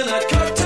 and I cut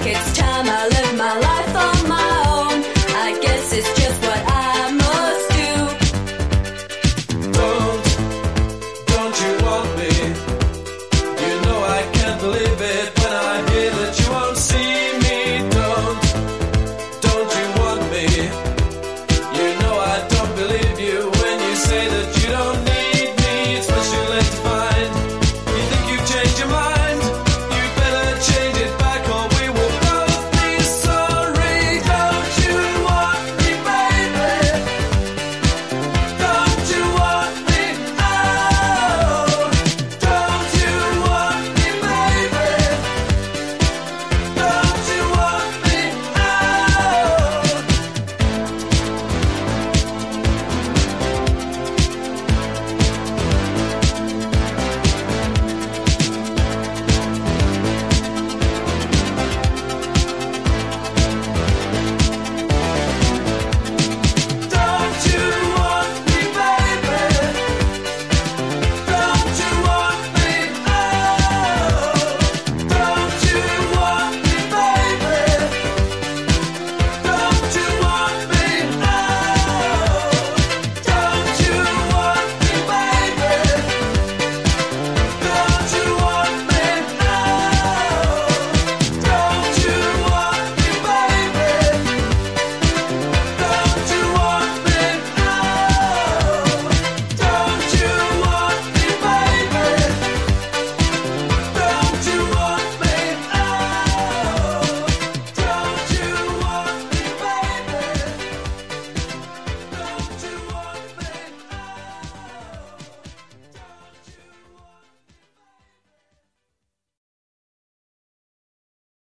It's time I.